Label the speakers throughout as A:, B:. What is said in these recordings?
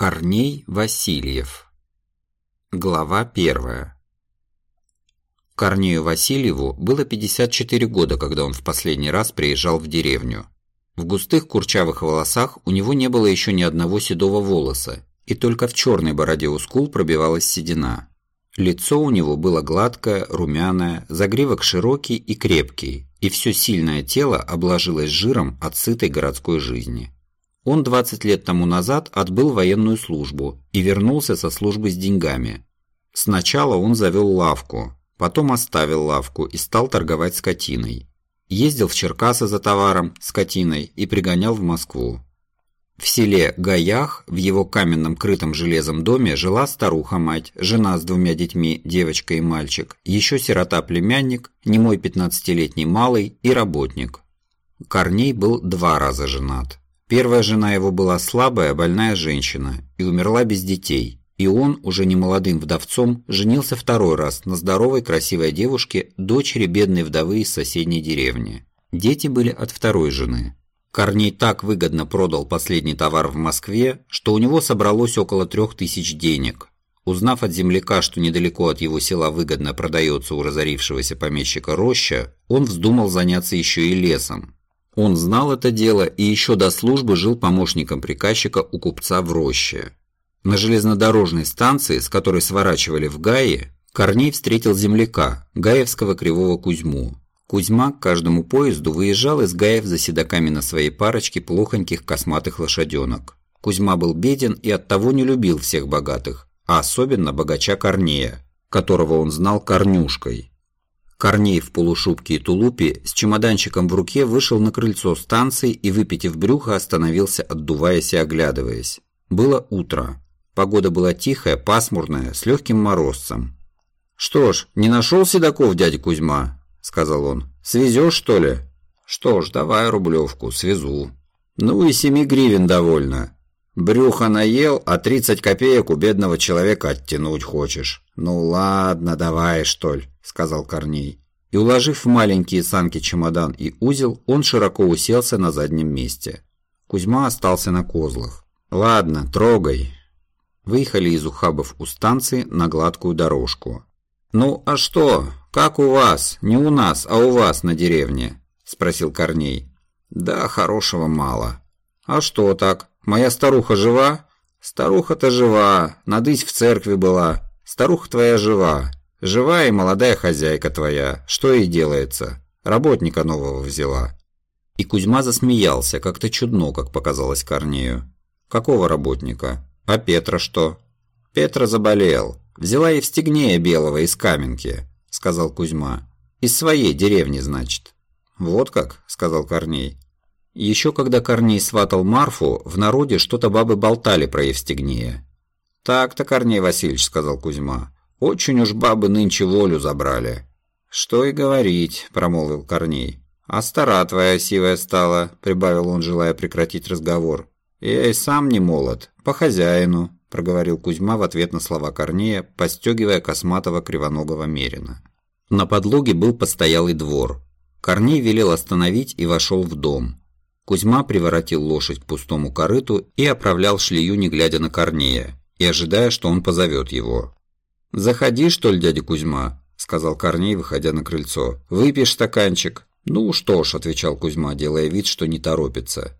A: Корней Васильев Глава первая Корнею Васильеву было 54 года, когда он в последний раз приезжал в деревню. В густых курчавых волосах у него не было еще ни одного седого волоса, и только в черной бороде у скул пробивалась седина. Лицо у него было гладкое, румяное, загривок широкий и крепкий, и все сильное тело обложилось жиром от сытой городской жизни. Он 20 лет тому назад отбыл военную службу и вернулся со службы с деньгами. Сначала он завел лавку, потом оставил лавку и стал торговать скотиной. Ездил в Черкасы за товаром, скотиной и пригонял в Москву. В селе Гаях, в его каменном крытом железом доме, жила старуха-мать, жена с двумя детьми, девочка и мальчик, еще сирота-племянник, немой 15-летний малый и работник. Корней был два раза женат. Первая жена его была слабая, больная женщина и умерла без детей, и он, уже не молодым вдовцом, женился второй раз на здоровой красивой девушке, дочери бедной вдовы из соседней деревни. Дети были от второй жены. Корней так выгодно продал последний товар в Москве, что у него собралось около трех тысяч денег. Узнав от земляка, что недалеко от его села выгодно продается у разорившегося помещика роща, он вздумал заняться еще и лесом, он знал это дело и еще до службы жил помощником приказчика у купца в роще. На железнодорожной станции, с которой сворачивали в Гае, Корней встретил земляка, гаевского кривого Кузьму. Кузьма к каждому поезду выезжал из Гаев за седоками на своей парочке плохоньких косматых лошаденок. Кузьма был беден и оттого не любил всех богатых, а особенно богача Корнея, которого он знал Корнюшкой. Корней в полушубке и тулупе с чемоданчиком в руке вышел на крыльцо станции и, выпитив брюхо, остановился, отдуваясь и оглядываясь. Было утро. Погода была тихая, пасмурная, с легким морозцем. «Что ж, не нашел седаков дядя Кузьма?» – сказал он. «Свезешь, что ли?» «Что ж, давай рублевку, свезу». «Ну и семи гривен довольно. Брюхо наел, а тридцать копеек у бедного человека оттянуть хочешь. Ну ладно, давай, что ли» сказал Корней. И уложив в маленькие санки чемодан и узел, он широко уселся на заднем месте. Кузьма остался на козлах. «Ладно, трогай». Выехали из ухабов у станции на гладкую дорожку. «Ну, а что? Как у вас? Не у нас, а у вас на деревне?» – спросил Корней. «Да, хорошего мало». «А что так? Моя старуха жива?» «Старуха-то жива, надысь в церкви была. Старуха твоя жива. Живая и молодая хозяйка твоя, что ей делается? Работника нового взяла». И Кузьма засмеялся, как-то чудно, как показалось Корнею. «Какого работника? А Петра что?» «Петра заболел. Взяла Евстигнея Белого из Каменки», — сказал Кузьма. «Из своей деревни, значит». «Вот как», — сказал Корней. Еще когда Корней сватал Марфу, в народе что-то бабы болтали про Евстигнея. «Так-то, Корней Васильевич», — сказал Кузьма. Очень уж бабы нынче волю забрали. Что и говорить, промолвил Корней. А стара твоя сивая стала, прибавил он, желая прекратить разговор. Я и сам не молод, по хозяину, проговорил Кузьма в ответ на слова Корнея, постегивая косматого кривоногого мерина. На подлоге был постоялый двор. Корней велел остановить и вошел в дом. Кузьма приворотил лошадь к пустому корыту и оправлял шлею, не глядя на Корнея, и ожидая, что он позовет его. «Заходи, что ли, дядя Кузьма?» – сказал Корней, выходя на крыльцо. «Выпьешь стаканчик?» «Ну что ж», – отвечал Кузьма, делая вид, что не торопится.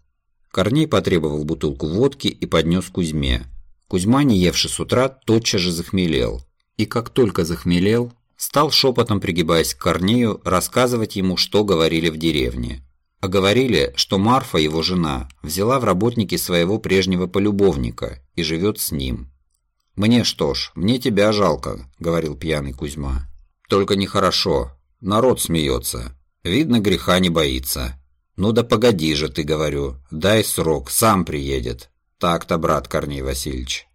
A: Корней потребовал бутылку водки и поднес Кузьме. Кузьма, не евший с утра, тотчас же захмелел. И как только захмелел, стал шепотом, пригибаясь к Корнею, рассказывать ему, что говорили в деревне. А говорили, что Марфа, его жена, взяла в работники своего прежнего полюбовника и живет с ним. «Мне что ж, мне тебя жалко», — говорил пьяный Кузьма. «Только нехорошо. Народ смеется. Видно, греха не боится. Ну да погоди же, ты, говорю. Дай срок, сам приедет. Так-то, брат Корней Васильевич».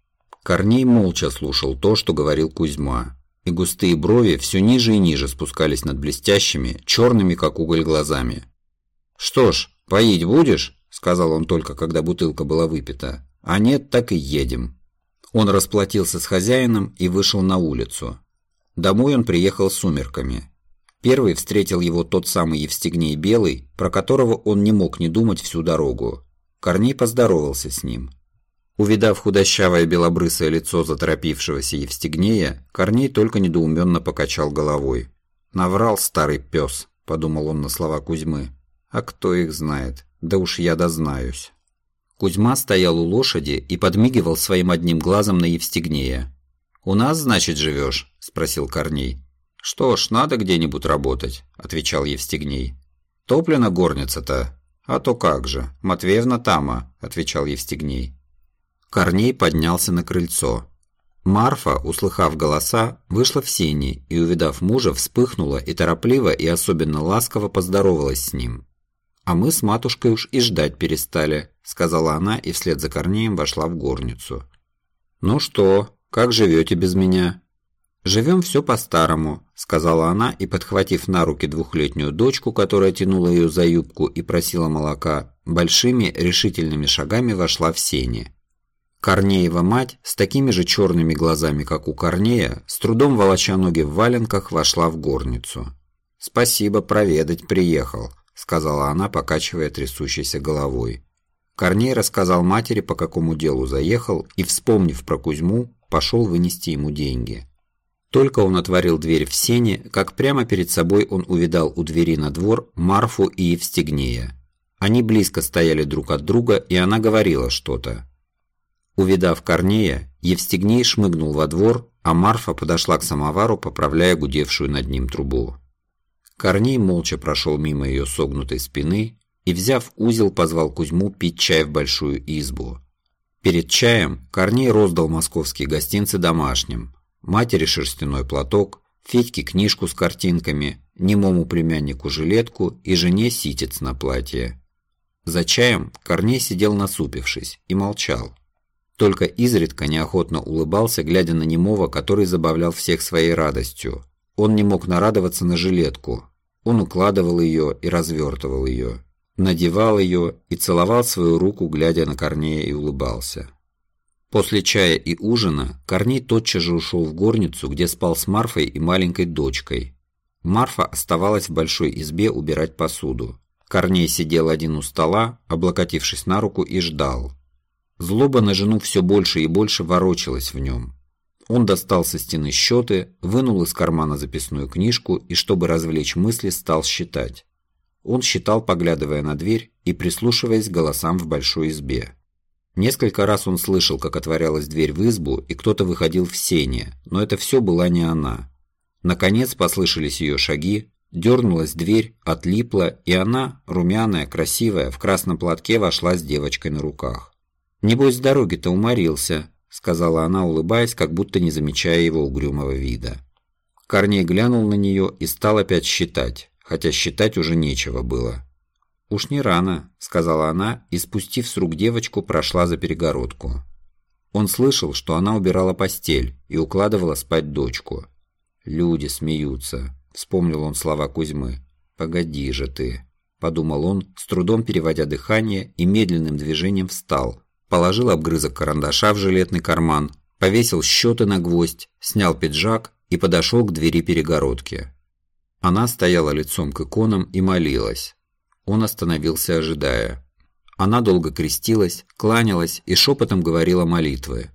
A: Корней молча слушал то, что говорил Кузьма, и густые брови все ниже и ниже спускались над блестящими, черными, как уголь, глазами. «Что ж, поить будешь?» — сказал он только, когда бутылка была выпита. «А нет, так и едем». Он расплатился с хозяином и вышел на улицу. Домой он приехал сумерками. Первый встретил его тот самый Евстигней Белый, про которого он не мог не думать всю дорогу. Корней поздоровался с ним. Увидав худощавое белобрысое лицо заторопившегося Евстигнея, Корней только недоуменно покачал головой. «Наврал старый пес», – подумал он на слова Кузьмы. «А кто их знает? Да уж я дознаюсь». Кузьма стоял у лошади и подмигивал своим одним глазом на Евстигнея. «У нас, значит, живешь?» – спросил Корней. «Что ж, надо где-нибудь работать», – отвечал Евстигней. «Топлена горница-то?» «А то как же, Матвеевна тама», – отвечал Евстигней. Корней поднялся на крыльцо. Марфа, услыхав голоса, вышла в сени и, увидав мужа, вспыхнула и торопливо и особенно ласково поздоровалась с ним. «А мы с матушкой уж и ждать перестали», – сказала она и вслед за Корнеем вошла в горницу. «Ну что, как живете без меня?» «Живем все по-старому», – сказала она и, подхватив на руки двухлетнюю дочку, которая тянула ее за юбку и просила молока, большими решительными шагами вошла в сени. Корнеева мать с такими же черными глазами, как у Корнея, с трудом волоча ноги в валенках, вошла в горницу. «Спасибо, проведать приехал», – сказала она, покачивая трясущейся головой. Корней рассказал матери, по какому делу заехал, и, вспомнив про Кузьму, пошел вынести ему деньги. Только он отворил дверь в сене, как прямо перед собой он увидал у двери на двор Марфу и Евстигнея. Они близко стояли друг от друга, и она говорила что-то. Увидав Корнея, Евстигней шмыгнул во двор, а Марфа подошла к самовару, поправляя гудевшую над ним трубу. Корней молча прошел мимо ее согнутой спины и, взяв узел, позвал Кузьму пить чай в большую избу. Перед чаем Корней роздал московские гостинцы домашним, матери шерстяной платок, Федьке книжку с картинками, немому племяннику жилетку и жене ситец на платье. За чаем Корней сидел насупившись и молчал. Только изредка неохотно улыбался, глядя на немого, который забавлял всех своей радостью. Он не мог нарадоваться на жилетку. Он укладывал ее и развертывал ее. Надевал ее и целовал свою руку, глядя на Корнея и улыбался. После чая и ужина Корней тотчас же ушел в горницу, где спал с Марфой и маленькой дочкой. Марфа оставалась в большой избе убирать посуду. Корней сидел один у стола, облокотившись на руку и ждал. Злоба на жену все больше и больше ворочалась в нем. Он достал со стены счеты, вынул из кармана записную книжку и, чтобы развлечь мысли, стал считать. Он считал, поглядывая на дверь и прислушиваясь к голосам в большой избе. Несколько раз он слышал, как отворялась дверь в избу, и кто-то выходил в сене, но это все была не она. Наконец послышались ее шаги, дернулась дверь, отлипла, и она, румяная, красивая, в красном платке вошла с девочкой на руках. «Небось, с дороги-то уморился», — сказала она, улыбаясь, как будто не замечая его угрюмого вида. Корней глянул на нее и стал опять считать, хотя считать уже нечего было. «Уж не рано», — сказала она, и, спустив с рук девочку, прошла за перегородку. Он слышал, что она убирала постель и укладывала спать дочку. «Люди смеются», — вспомнил он слова Кузьмы. «Погоди же ты», — подумал он, с трудом переводя дыхание и медленным движением встал, положил обгрызок карандаша в жилетный карман, повесил счеты на гвоздь, снял пиджак и подошел к двери перегородки. Она стояла лицом к иконам и молилась. Он остановился, ожидая. Она долго крестилась, кланялась и шепотом говорила молитвы.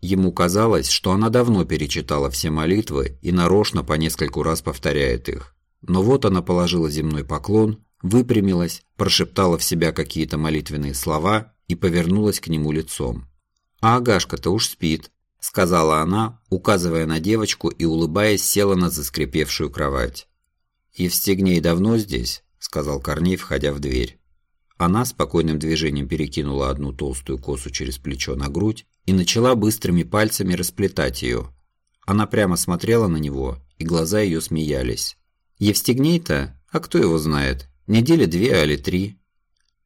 A: Ему казалось, что она давно перечитала все молитвы и нарочно по нескольку раз повторяет их. Но вот она положила земной поклон, выпрямилась, прошептала в себя какие-то молитвенные слова и повернулась к нему лицом. «А Агашка-то уж спит», – сказала она, указывая на девочку и, улыбаясь, села на заскрипевшую кровать. «Евстигней давно здесь?» – сказал Корней, входя в дверь. Она спокойным движением перекинула одну толстую косу через плечо на грудь и начала быстрыми пальцами расплетать ее. Она прямо смотрела на него, и глаза ее смеялись. «Евстигней-то? А кто его знает? Недели две, али три.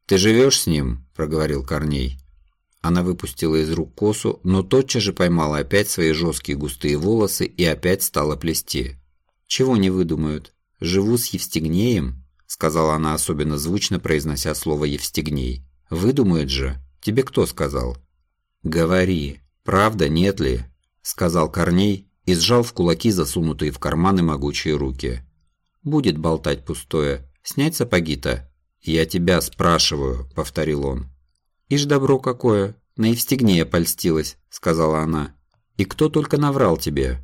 A: «Ты живешь с ним?» – проговорил Корней. Она выпустила из рук косу, но тотчас же поймала опять свои жесткие густые волосы и опять стала плести. «Чего не выдумают? Живу с Евстигнеем?» – сказала она особенно звучно, произнося слово «Евстигней». «Выдумают же? Тебе кто сказал?» «Говори. Правда, нет ли?» – сказал Корней и сжал в кулаки засунутые в карманы могучие руки. «Будет болтать пустое. Снять сапоги-то?» «Я тебя спрашиваю», — повторил он. «Ишь добро какое! На Евстигнея польстилась», – сказала она. «И кто только наврал тебе?»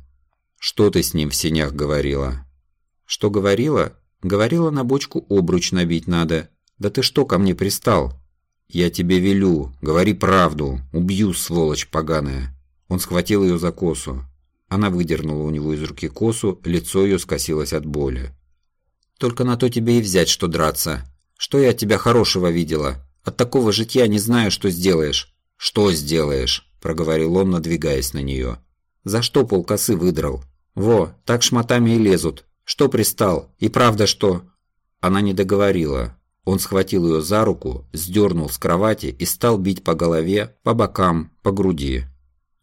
A: «Что ты с ним в сенях говорила?» «Что говорила?» «Говорила, на бочку обруч набить надо. Да ты что ко мне пристал?» «Я тебе велю, говори правду, убью, сволочь поганая!» Он схватил ее за косу. Она выдернула у него из руки косу, лицо ее скосилось от боли. «Только на то тебе и взять, что драться. Что я от тебя хорошего видела? От такого житья не знаю, что сделаешь». «Что сделаешь?» – проговорил он, надвигаясь на нее. «За что полкосы выдрал?» «Во, так шматами и лезут. Что пристал? И правда что?» Она не договорила. Он схватил ее за руку, сдернул с кровати и стал бить по голове, по бокам, по груди.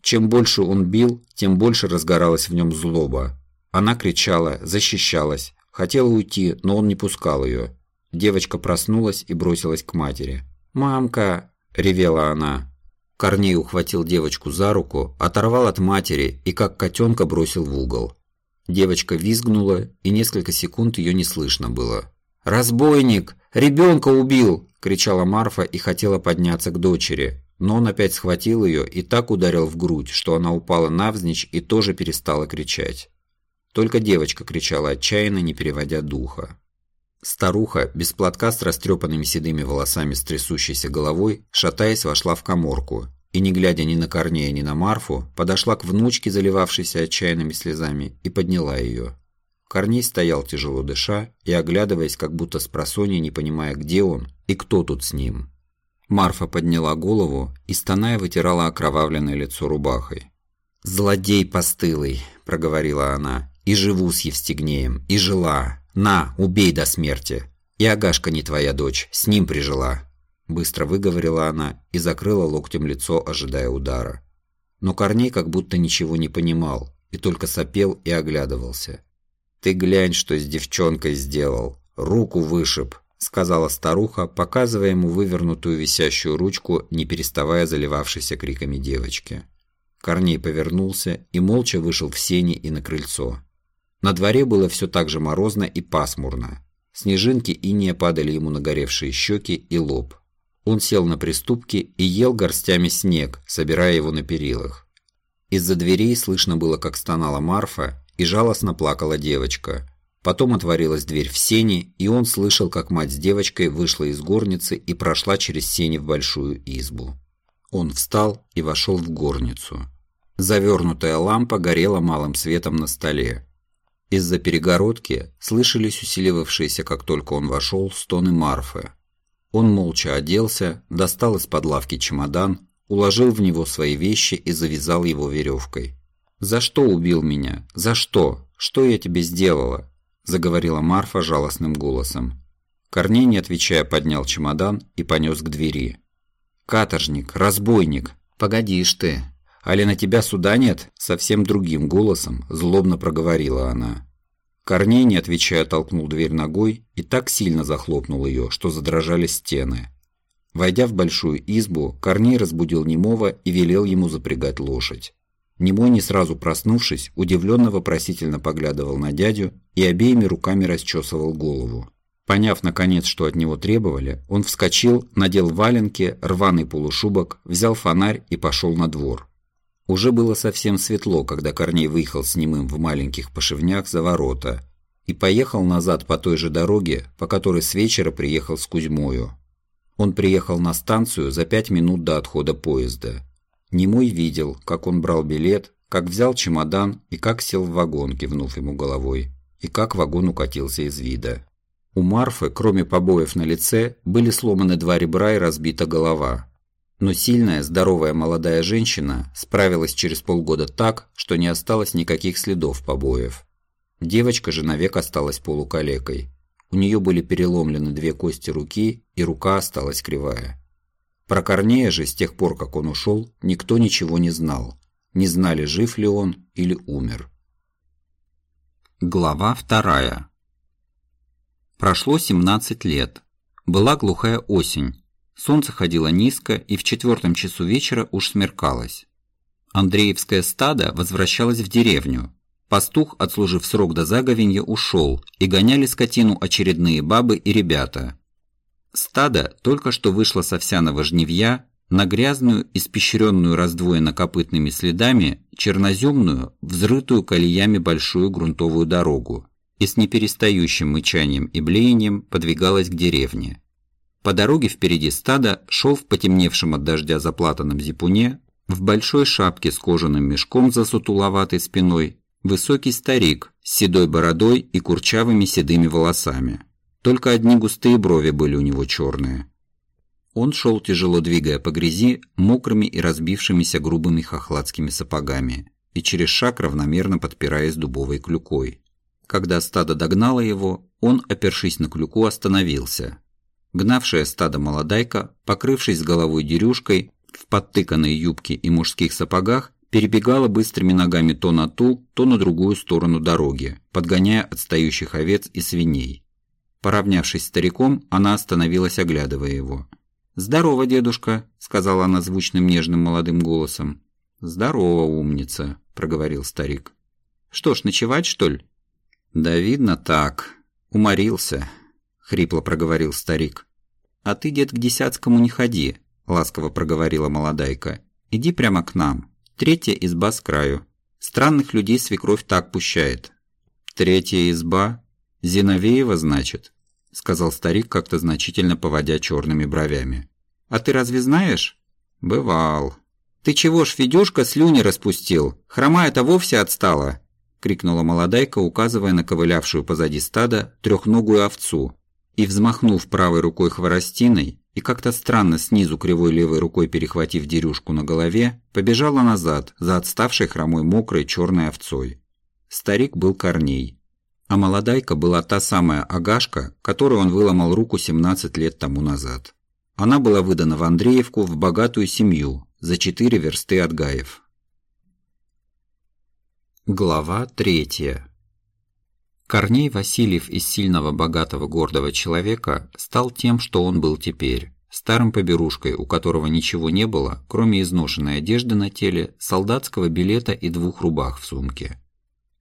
A: Чем больше он бил, тем больше разгоралась в нем злоба. Она кричала, защищалась, хотела уйти, но он не пускал ее. Девочка проснулась и бросилась к матери. «Мамка!» – ревела она. Корней ухватил девочку за руку, оторвал от матери и как котенка бросил в угол. Девочка визгнула, и несколько секунд ее не слышно было. «Разбойник! Ребенка убил!» – кричала Марфа и хотела подняться к дочери. Но он опять схватил ее и так ударил в грудь, что она упала навзничь и тоже перестала кричать. Только девочка кричала отчаянно, не переводя духа. Старуха, без платка с растрепанными седыми волосами с трясущейся головой, шатаясь, вошла в коморку и, не глядя ни на Корнея, ни на Марфу, подошла к внучке, заливавшейся отчаянными слезами, и подняла ее. Корней стоял тяжело дыша и оглядываясь, как будто с просонья, не понимая, где он и кто тут с ним. Марфа подняла голову и, стоная, вытирала окровавленное лицо рубахой. «Злодей постылый!» – проговорила она. «И живу с Евстигнеем, и жила, «На, убей до смерти. И Агашка не твоя дочь, с ним прижила». Быстро выговорила она и закрыла локтем лицо, ожидая удара. Но Корней как будто ничего не понимал и только сопел и оглядывался. «Ты глянь, что с девчонкой сделал. Руку вышиб», — сказала старуха, показывая ему вывернутую висящую ручку, не переставая заливавшейся криками девочки. Корней повернулся и молча вышел в сени и на крыльцо. На дворе было все так же морозно и пасмурно. Снежинки иния падали ему на горевшие щеки и лоб. Он сел на приступке и ел горстями снег, собирая его на перилах. Из-за дверей слышно было, как стонала Марфа, и жалостно плакала девочка. Потом отворилась дверь в сени, и он слышал, как мать с девочкой вышла из горницы и прошла через сени в большую избу. Он встал и вошел в горницу. Завернутая лампа горела малым светом на столе. Из-за перегородки слышались усиливавшиеся, как только он вошел, стоны Марфы. Он молча оделся, достал из-под лавки чемодан, уложил в него свои вещи и завязал его веревкой. «За что убил меня? За что? Что я тебе сделала?» – заговорила Марфа жалостным голосом. Корней, не отвечая, поднял чемодан и понес к двери. «Каторжник, разбойник, погодишь ты, Али на тебя суда нет?» Совсем другим голосом злобно проговорила она. Корней, не отвечая, толкнул дверь ногой и так сильно захлопнул ее, что задрожали стены. Войдя в большую избу, Корней разбудил Немова и велел ему запрягать лошадь. Немой, не сразу проснувшись, удивленно-вопросительно поглядывал на дядю и обеими руками расчесывал голову. Поняв, наконец, что от него требовали, он вскочил, надел валенки, рваный полушубок, взял фонарь и пошел на двор. Уже было совсем светло, когда Корней выехал с немым в маленьких пошивнях за ворота и поехал назад по той же дороге, по которой с вечера приехал с Кузьмою. Он приехал на станцию за пять минут до отхода поезда. Немой видел, как он брал билет, как взял чемодан и как сел в вагон, кивнув ему головой, и как вагон укатился из вида. У Марфы, кроме побоев на лице, были сломаны два ребра и разбита голова – но сильная, здоровая молодая женщина справилась через полгода так, что не осталось никаких следов побоев. Девочка же навек осталась полукалекой. У нее были переломлены две кости руки, и рука осталась кривая. Про Корнея же с тех пор, как он ушел, никто ничего не знал. Не знали, жив ли он или умер. Глава вторая. Прошло 17 лет. Была глухая осень, Солнце ходило низко, и в четвертом часу вечера уж смеркалось. Андреевское стадо возвращалось в деревню. Пастух, отслужив срок до заговенья, ушел, и гоняли скотину очередные бабы и ребята. Стадо только что вышло с овсяного жнивья, на грязную, испещренную раздвоенно копытными следами, черноземную, взрытую колеями большую грунтовую дорогу и с неперестающим мычанием и блеянием подвигалась к деревне. По дороге впереди стада шел в потемневшем от дождя заплатанном зипуне, в большой шапке с кожаным мешком за сутуловатой спиной, высокий старик с седой бородой и курчавыми седыми волосами. Только одни густые брови были у него черные. Он шел, тяжело двигая по грязи, мокрыми и разбившимися грубыми хохладскими сапогами, и через шаг равномерно подпираясь дубовой клюкой. Когда стадо догнало его, он, опершись на клюку, остановился. Гнавшая стадо молодайка, покрывшись головой дерюшкой, в подтыканной юбке и мужских сапогах, перебегала быстрыми ногами то на ту, то на другую сторону дороги, подгоняя отстающих овец и свиней. Поравнявшись с стариком, она остановилась, оглядывая его. «Здорово, дедушка», — сказала она звучным нежным молодым голосом. «Здорово, умница», — проговорил старик. «Что ж, ночевать, что ли?» «Да видно так. Уморился», — хрипло проговорил старик. «А ты, дед, к десятскому не ходи», — ласково проговорила молодайка. «Иди прямо к нам. Третья изба с краю. Странных людей свекровь так пущает». «Третья изба? Зиновеева, значит?» — сказал старик, как-то значительно поводя черными бровями. «А ты разве знаешь?» «Бывал». «Ты чего ж, Федюшка, слюни распустил? Хромая-то вовсе отстала!» — крикнула молодайка, указывая на ковылявшую позади стада трехногую овцу. И, взмахнув правой рукой хворостиной и как-то странно снизу кривой левой рукой перехватив дерюшку на голове, побежала назад за отставшей хромой мокрой черной овцой. Старик был Корней а молодайка была та самая Агашка, которой он выломал руку 17 лет тому назад. Она была выдана в Андреевку в богатую семью за четыре версты от Гаев. Глава третья. Корней Васильев из сильного, богатого, гордого человека стал тем, что он был теперь, старым поберушкой, у которого ничего не было, кроме изношенной одежды на теле, солдатского билета и двух рубах в сумке.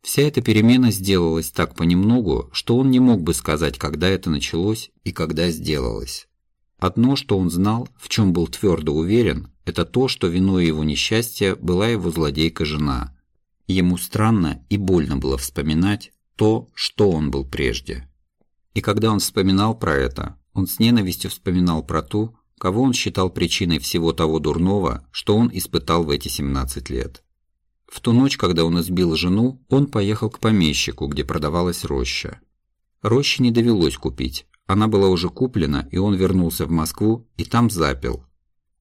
A: Вся эта перемена сделалась так понемногу, что он не мог бы сказать, когда это началось и когда сделалось. Одно, что он знал, в чем был твердо уверен, это то, что виной его несчастья была его злодейка-жена. Ему странно и больно было вспоминать то, что он был прежде. И когда он вспоминал про это, он с ненавистью вспоминал про ту, кого он считал причиной всего того дурного, что он испытал в эти 17 лет. В ту ночь, когда он избил жену, он поехал к помещику, где продавалась роща. Рощи не довелось купить. Она была уже куплена, и он вернулся в Москву и там запил.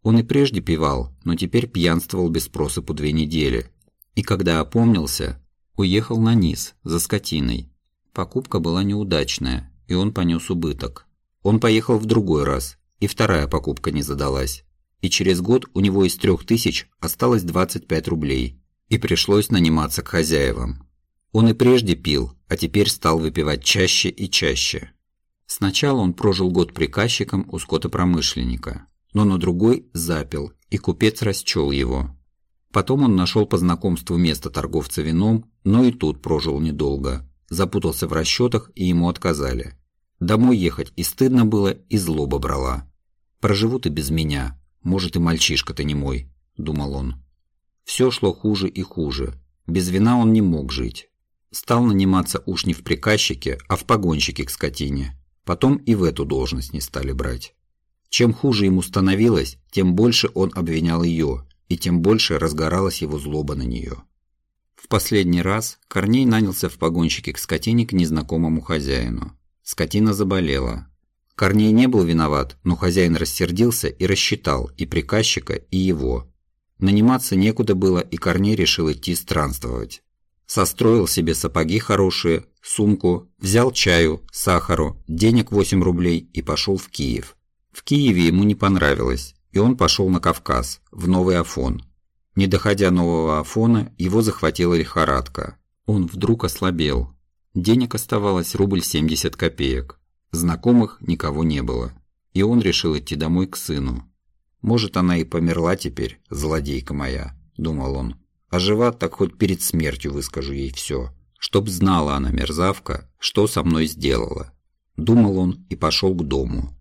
A: Он и прежде пивал, но теперь пьянствовал без просыпу две недели. И когда опомнился, уехал на низ, за скотиной. Покупка была неудачная, и он понес убыток. Он поехал в другой раз, и вторая покупка не задалась. И через год у него из трех тысяч осталось 25 рублей и пришлось наниматься к хозяевам. Он и прежде пил, а теперь стал выпивать чаще и чаще. Сначала он прожил год приказчиком у скотопромышленника, но на другой запил, и купец расчел его. Потом он нашел по знакомству место торговца вином, но и тут прожил недолго. Запутался в расчетах, и ему отказали. Домой ехать и стыдно было, и злоба брала. «Проживут и без меня. Может, и мальчишка-то не мой», – думал он. Все шло хуже и хуже. Без вина он не мог жить. Стал наниматься уж не в приказчике, а в погонщике к скотине. Потом и в эту должность не стали брать. Чем хуже ему становилось, тем больше он обвинял ее, и тем больше разгоралась его злоба на нее. В последний раз Корней нанялся в погонщике к скотине к незнакомому хозяину. Скотина заболела. Корней не был виноват, но хозяин рассердился и рассчитал и приказчика, и его, Наниматься некуда было, и Корней решил идти странствовать. Состроил себе сапоги хорошие, сумку, взял чаю, сахару, денег 8 рублей и пошел в Киев. В Киеве ему не понравилось, и он пошел на Кавказ, в Новый Афон. Не доходя нового Афона, его захватила лихорадка. Он вдруг ослабел. Денег оставалось рубль 70 копеек. Знакомых никого не было. И он решил идти домой к сыну. Может, она и померла теперь, злодейка моя, думал он. А жива, так хоть перед смертью выскажу ей все. Чтоб знала она, мерзавка, что со мной сделала. Думал он и пошел к дому.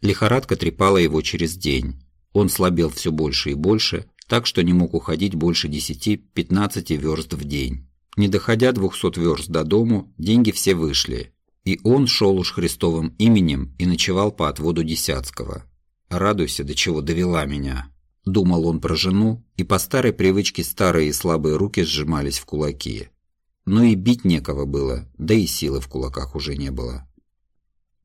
A: Лихорадка трепала его через день. Он слабел все больше и больше, так что не мог уходить больше 10-15 верст в день. Не доходя 200 верст до дому, деньги все вышли, и он шел уж Христовым именем и ночевал по отводу Десятского. «Радуйся, до чего довела меня», – думал он про жену, и по старой привычке старые и слабые руки сжимались в кулаки. Но и бить некого было, да и силы в кулаках уже не было.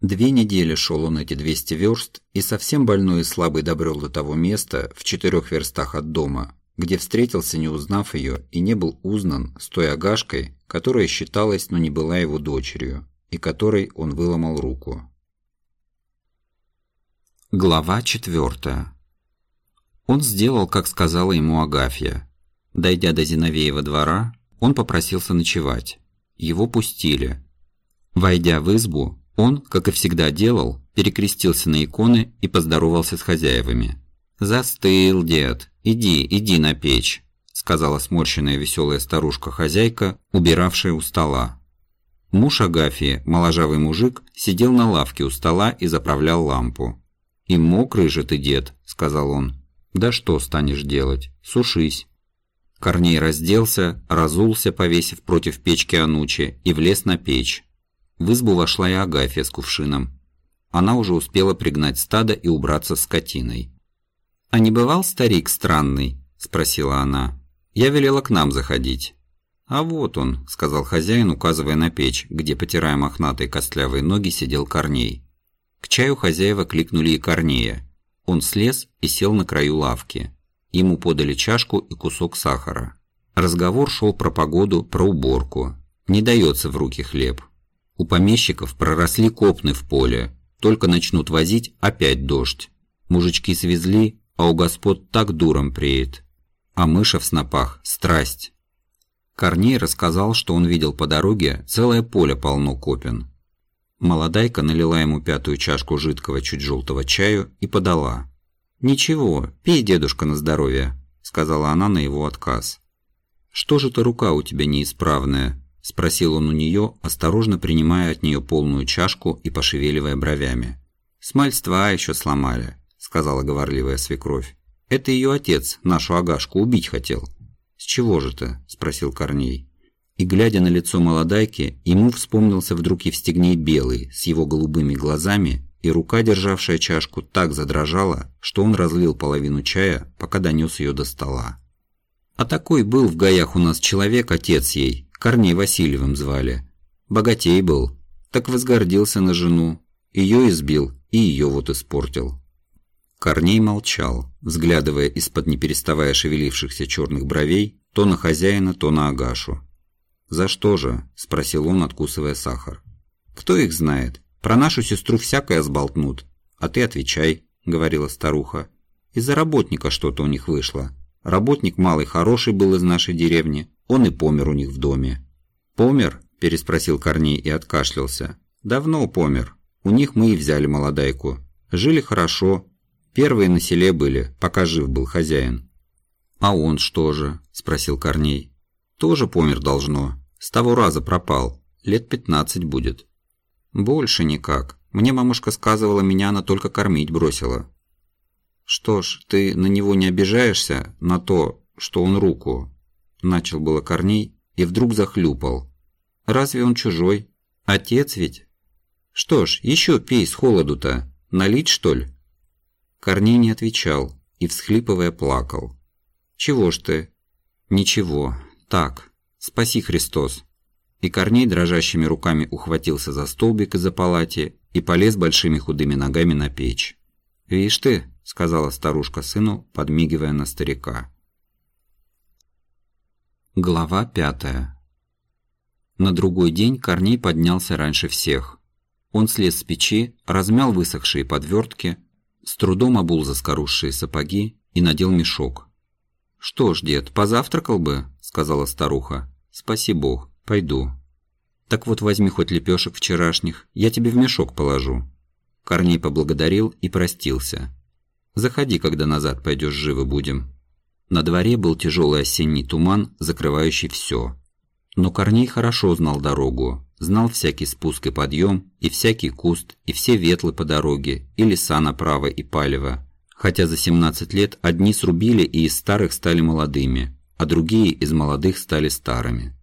A: Две недели шел он эти 200 верст и совсем больной и слабый добрел до того места в четырех верстах от дома, где встретился, не узнав ее, и не был узнан с той агашкой, которая считалась, но не была его дочерью, и которой он выломал руку. Глава четвертая. Он сделал, как сказала ему Агафья. Дойдя до Зиновеева двора, он попросился ночевать. Его пустили. Войдя в избу, он, как и всегда делал, перекрестился на иконы и поздоровался с хозяевами. «Застыл, дед, иди, иди на печь», – сказала сморщенная веселая старушка-хозяйка, убиравшая у стола. Муж Агафии, моложавый мужик, сидел на лавке у стола и заправлял лампу. «И мокрый же ты, дед», – сказал он. «Да что станешь делать? Сушись». Корней разделся, разулся, повесив против печки Анучи, и влез на печь. В избу вошла и Агафья с кувшином. Она уже успела пригнать стадо и убраться с скотиной. «А не бывал старик странный?» – спросила она. «Я велела к нам заходить». «А вот он», – сказал хозяин, указывая на печь, где, потирая мохнатые костлявые ноги, сидел Корней. К чаю хозяева кликнули и Корнея. Он слез и сел на краю лавки. Ему подали чашку и кусок сахара. Разговор шел про погоду, про уборку. Не дается в руки хлеб. У помещиков проросли копны в поле. Только начнут возить, опять дождь. Мужички свезли, а у господ так дуром преет. А мыша в снопах – страсть. Корней рассказал, что он видел по дороге целое поле полно копен. Молодайка налила ему пятую чашку жидкого чуть желтого чаю и подала. «Ничего, пей, дедушка, на здоровье», – сказала она на его отказ. «Что же то рука у тебя неисправная?» – спросил он у нее, осторожно принимая от нее полную чашку и пошевеливая бровями. «Смальства еще сломали», – сказала говорливая свекровь. «Это ее отец, нашу Агашку, убить хотел». «С чего же ты?» – спросил Корней. И, глядя на лицо молодайки, ему вспомнился вдруг Евстигней Белый с его голубыми глазами, и рука, державшая чашку, так задрожала, что он разлил половину чая, пока донес ее до стола. А такой был в гаях у нас человек, отец ей, Корней Васильевым звали. Богатей был. Так возгордился на жену. Ее избил и ее вот испортил. Корней молчал, взглядывая из-под непереставая шевелившихся черных бровей то на хозяина, то на Агашу. «За что же?» – спросил он, откусывая сахар. «Кто их знает? Про нашу сестру всякое сболтнут. А ты отвечай», – говорила старуха. «Из-за работника что-то у них вышло. Работник малый хороший был из нашей деревни, он и помер у них в доме. «Помер?» – переспросил Корней и откашлялся. «Давно помер. У них мы и взяли молодайку. Жили хорошо. Первые на селе были, пока жив был хозяин». «А он что же?» – спросил Корней. «Тоже помер должно. С того раза пропал. Лет пятнадцать будет». «Больше никак. Мне мамушка сказывала, меня она только кормить бросила». «Что ж, ты на него не обижаешься, на то, что он руку, Начал было Корней и вдруг захлюпал. Разве он чужой? Отец ведь? Что ж, еще пей с холоду-то. Налить, что ли? Корней не отвечал и, всхлипывая, плакал. «Чего ж ты?» «Ничего. Так. Спаси Христос». И Корней дрожащими руками ухватился за столбик из-за палати и полез большими худыми ногами на печь. «Вишь ты», — сказала старушка сыну, подмигивая на старика. Глава пятая. На другой день Корней поднялся раньше всех. Он слез с печи, размял высохшие подвертки, с трудом обул заскорузшие сапоги и надел мешок. «Что ж, дед, позавтракал бы?» – сказала старуха. «Спаси бог, пойду». «Так вот возьми хоть лепешек вчерашних, я тебе в мешок положу». Корней поблагодарил и простился. «Заходи, когда назад пойдешь, живы будем». На дворе был тяжелый осенний туман, закрывающий все. Но Корней хорошо знал дорогу, знал всякий спуск и подъем, и всякий куст, и все ветлы по дороге, и леса направо и палево. Хотя за 17 лет одни срубили и из старых стали молодыми, а другие из молодых стали старыми.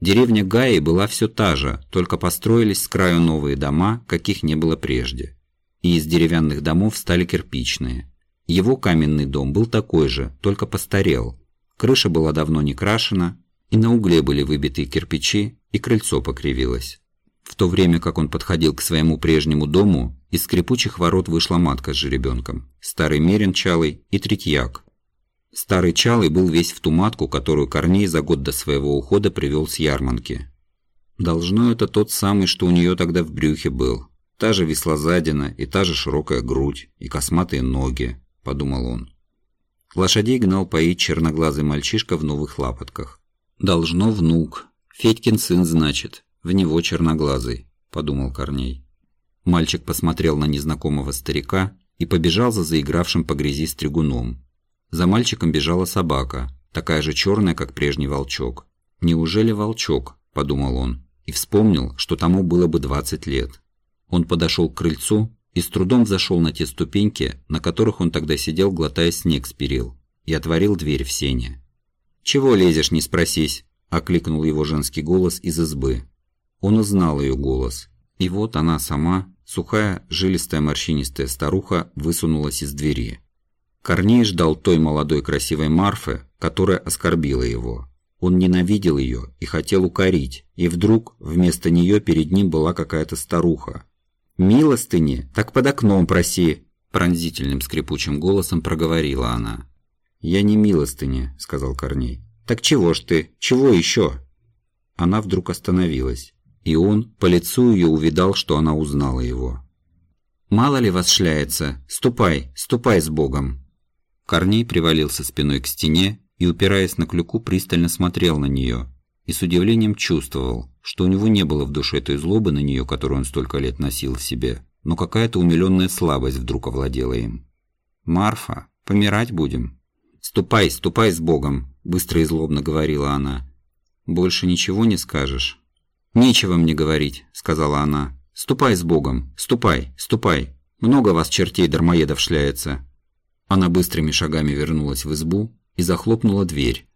A: Деревня Гаи была все та же, только построились с краю новые дома, каких не было прежде. И из деревянных домов стали кирпичные. Его каменный дом был такой же, только постарел. Крыша была давно не крашена, и на угле были выбиты кирпичи, и крыльцо покривилось. В то время как он подходил к своему прежнему дому, из скрипучих ворот вышла матка с жеребенком, старый мерин Чалый и Третьяк, Старый Чалый был весь в ту матку, которую Корней за год до своего ухода привел с ярманки. Должно это тот самый, что у нее тогда в брюхе был. Та же веслозадина, и та же широкая грудь, и косматые ноги, подумал он. Лошадей гнал поить черноглазый мальчишка в новых лапотках. Должно внук. Федькин сын, значит. В него черноглазый, подумал Корней. Мальчик посмотрел на незнакомого старика и побежал за заигравшим по грязи стригуном, за мальчиком бежала собака, такая же черная, как прежний волчок. «Неужели волчок?» – подумал он, и вспомнил, что тому было бы 20 лет. Он подошел к крыльцу и с трудом зашел на те ступеньки, на которых он тогда сидел, глотая снег с перил, и отворил дверь в сене. «Чего лезешь, не спросись?» – окликнул его женский голос из избы. Он узнал ее голос, и вот она сама, сухая, жилистая морщинистая старуха, высунулась из двери. Корней ждал той молодой красивой Марфы, которая оскорбила его. Он ненавидел ее и хотел укорить, и вдруг вместо нее перед ним была какая-то старуха. «Милостыни, так под окном проси!» Пронзительным скрипучим голосом проговорила она. «Я не милостыня», — сказал Корней. «Так чего ж ты? Чего еще?» Она вдруг остановилась, и он по лицу ее увидал, что она узнала его. «Мало ли вас шляется? Ступай, ступай с Богом!» Корней привалился спиной к стене и, упираясь на клюку, пристально смотрел на нее и с удивлением чувствовал, что у него не было в душе той злобы на нее, которую он столько лет носил в себе, но какая-то умиленная слабость вдруг овладела им. «Марфа, помирать будем?» «Ступай, ступай с Богом», – быстро и злобно говорила она. «Больше ничего не скажешь?» «Нечего мне говорить», – сказала она. «Ступай с Богом, ступай, ступай. Много вас чертей-дармоедов шляется. Она быстрыми шагами вернулась в избу и захлопнула дверь.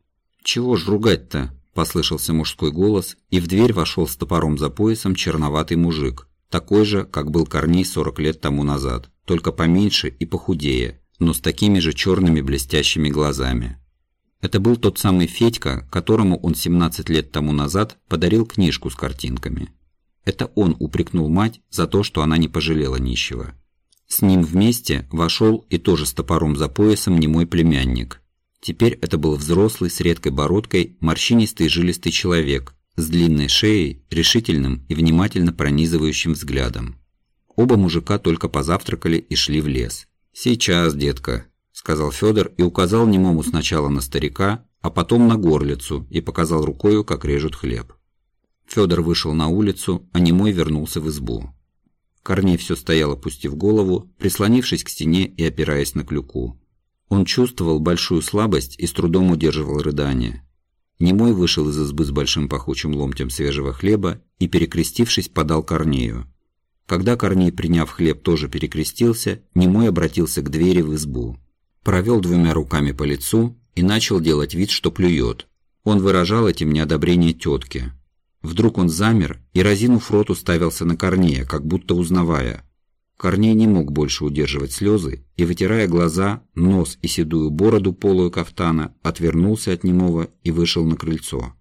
A: «Чего ж ругать-то?» – послышался мужской голос, и в дверь вошел с топором за поясом черноватый мужик, такой же, как был Корней 40 лет тому назад, только поменьше и похудее, но с такими же черными блестящими глазами. Это был тот самый Федька, которому он 17 лет тому назад подарил книжку с картинками. Это он упрекнул мать за то, что она не пожалела нищего. С ним вместе вошел и тоже с топором за поясом немой племянник. Теперь это был взрослый с редкой бородкой, морщинистый жилистый человек, с длинной шеей, решительным и внимательно пронизывающим взглядом. Оба мужика только позавтракали и шли в лес. «Сейчас, детка», – сказал Федор и указал немому сначала на старика, а потом на горлицу и показал рукою, как режут хлеб. Федор вышел на улицу, а немой вернулся в избу. Корней все стоял, опустив голову, прислонившись к стене и опираясь на клюку. Он чувствовал большую слабость и с трудом удерживал рыдание. Немой вышел из избы с большим пахучим ломтем свежего хлеба и, перекрестившись, подал Корнею. Когда Корней, приняв хлеб, тоже перекрестился, Немой обратился к двери в избу. Провел двумя руками по лицу и начал делать вид, что плюет. Он выражал этим неодобрение тетки. Вдруг он замер и, разинув рот, уставился на Корнея, как будто узнавая. Корней не мог больше удерживать слезы и, вытирая глаза, нос и седую бороду полую кафтана, отвернулся от немого и вышел на крыльцо.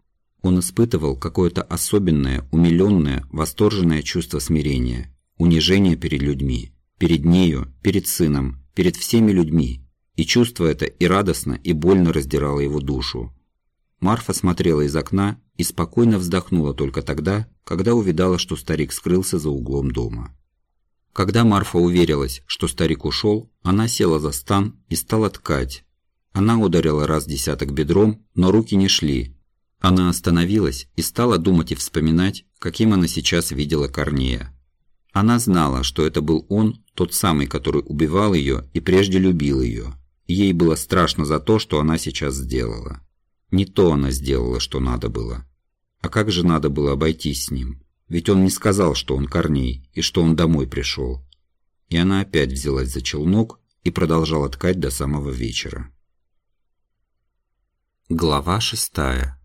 A: Он испытывал какое-то особенное, умиленное, восторженное чувство смирения, унижение перед людьми, перед нею, перед сыном, перед всеми людьми, и чувство это и радостно, и больно раздирало его душу. Марфа смотрела из окна и спокойно вздохнула только тогда, когда увидала, что старик скрылся за углом дома. Когда Марфа уверилась, что старик ушел, она села за стан и стала ткать. Она ударила раз десяток бедром, но руки не шли. Она остановилась и стала думать и вспоминать, каким она сейчас видела Корнея. Она знала, что это был он, тот самый, который убивал ее и прежде любил ее. Ей было страшно за то, что она сейчас сделала. Не то она сделала, что надо было. А как же надо было обойтись с ним? Ведь он не сказал, что он Корней, и что он домой пришел. И она опять взялась за челнок и продолжала ткать до самого вечера. Глава шестая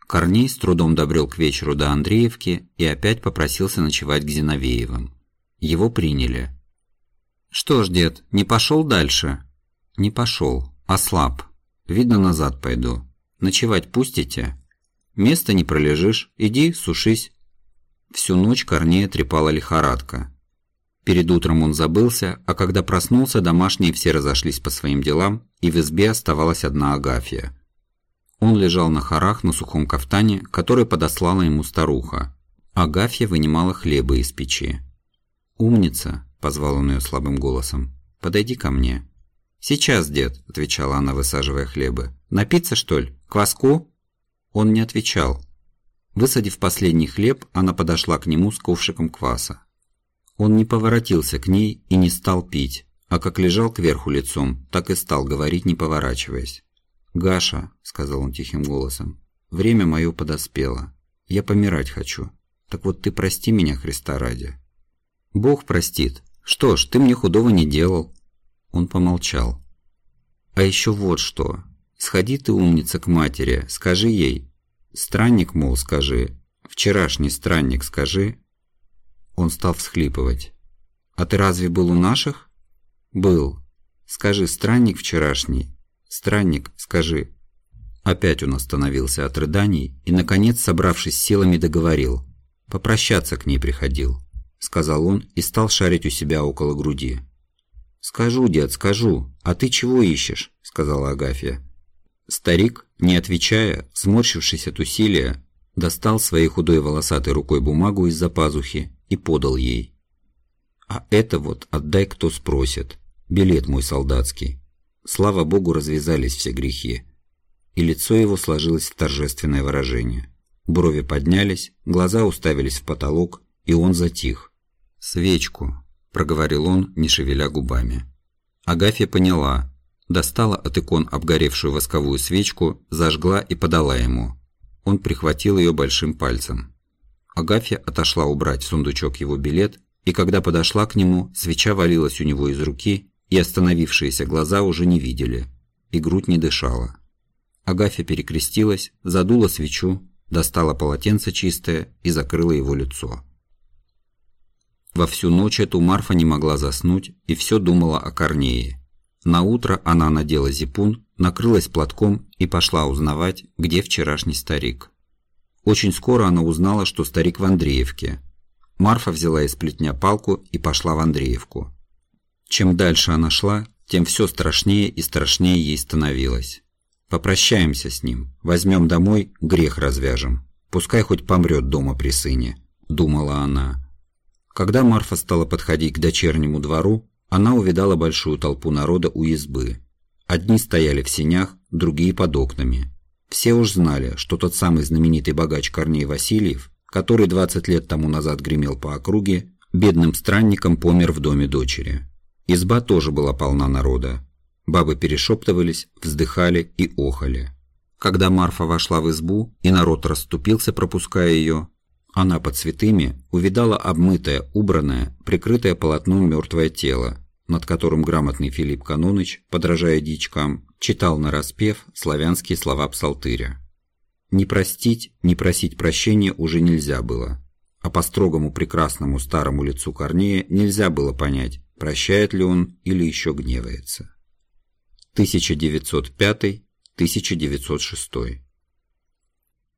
A: Корней с трудом добрел к вечеру до Андреевки и опять попросился ночевать к Зиновеевым. Его приняли. «Что ж, дед, не пошел дальше?» «Не пошел, ослаб. Видно, назад пойду. Ночевать пустите?» «Места не пролежишь, иди, сушись». Всю ночь Корнея трепала лихорадка. Перед утром он забылся, а когда проснулся, домашние все разошлись по своим делам, и в избе оставалась одна Агафья. Он лежал на хорах на сухом кафтане, который подослала ему старуха. Агафья вынимала хлеба из печи. «Умница!» – позвал он ее слабым голосом. «Подойди ко мне». «Сейчас, дед», – отвечала она, высаживая хлебы. «Напиться, что ли? Кваску?» Он не отвечал. Высадив последний хлеб, она подошла к нему с ковшиком кваса. Он не поворотился к ней и не стал пить, а как лежал кверху лицом, так и стал говорить, не поворачиваясь. «Гаша», — сказал он тихим голосом, — «время мое подоспело. Я помирать хочу. Так вот ты прости меня, Христа ради». «Бог простит. Что ж, ты мне худого не делал». Он помолчал. «А еще вот что. Сходи ты, умница, к матери, скажи ей. Странник, мол, скажи. Вчерашний странник, скажи, он стал всхлипывать. «А ты разве был у наших?» «Был. Скажи, странник вчерашний. Странник, скажи». Опять он остановился от рыданий и, наконец, собравшись силами, договорил. «Попрощаться к ней приходил», — сказал он и стал шарить у себя около груди. «Скажу, дед, скажу. А ты чего ищешь?» — сказала Агафья. Старик, не отвечая, сморщившись от усилия, достал своей худой волосатой рукой бумагу из-за пазухи и подал ей. «А это вот отдай, кто спросит. Билет мой солдатский». Слава богу, развязались все грехи. И лицо его сложилось в торжественное выражение. Брови поднялись, глаза уставились в потолок, и он затих. «Свечку», – проговорил он, не шевеля губами. Агафья поняла, достала от икон обгоревшую восковую свечку, зажгла и подала ему. Он прихватил ее большим пальцем. Агафья отошла убрать в сундучок его билет, и когда подошла к нему, свеча валилась у него из руки, и остановившиеся глаза уже не видели, и грудь не дышала. Агафья перекрестилась, задула свечу, достала полотенце чистое и закрыла его лицо. Во всю ночь эту Марфа не могла заснуть и все думала о Корнее. На утро она надела зипун, накрылась платком и пошла узнавать, где вчерашний старик. Очень скоро она узнала, что старик в Андреевке. Марфа взяла из плетня палку и пошла в Андреевку. Чем дальше она шла, тем все страшнее и страшнее ей становилось. Попрощаемся с ним, возьмем домой, грех развяжем. Пускай хоть помрет дома при сыне, думала она. Когда Марфа стала подходить к дочернему двору, она увидала большую толпу народа у избы. Одни стояли в сенях, другие под окнами. Все уж знали, что тот самый знаменитый богач Корней Васильев, который 20 лет тому назад гремел по округе, бедным странником помер в доме дочери. Изба тоже была полна народа. Бабы перешептывались, вздыхали и охали. Когда Марфа вошла в избу, и народ расступился, пропуская ее, она под святыми увидала обмытое, убранное, прикрытое полотном мертвое тело, над которым грамотный Филипп Каноныч, подражая дичкам, читал на распев славянские слова псалтыря. Не простить, не просить прощения уже нельзя было. А по строгому прекрасному старому лицу Корнея нельзя было понять, прощает ли он или еще гневается. 1905-1906